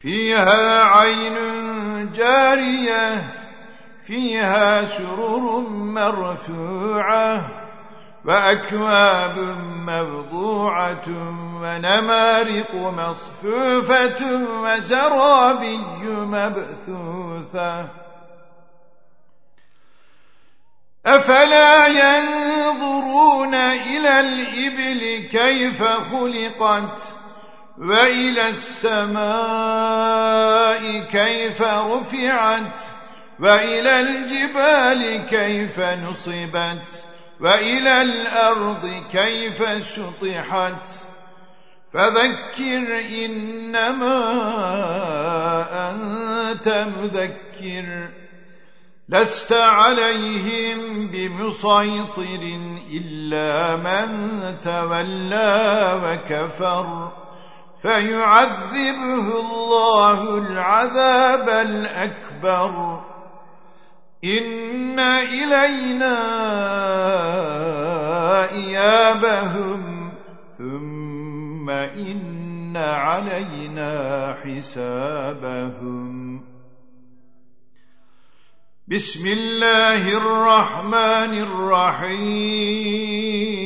فيها عين جارية فيها سرر مرفوعة وأكواب موضوعة ونمارق مصفوفة وزرابي مبثوثة. أفلا ينظرون إلى الإبل كيف خلقت؟ وإلى السماء كيف رفعت وإلى الجبال كيف نصبت وإلى الأرض كيف شطحت فذكر إنما أنت مذكر لست عليهم بمسيطر إلا من تولى وكفر فيعذبه الله العذاب الأكبر. إن إلينا إيابهم ثم إن علينا حسابهم. بسم الله الرحمن الرحيم.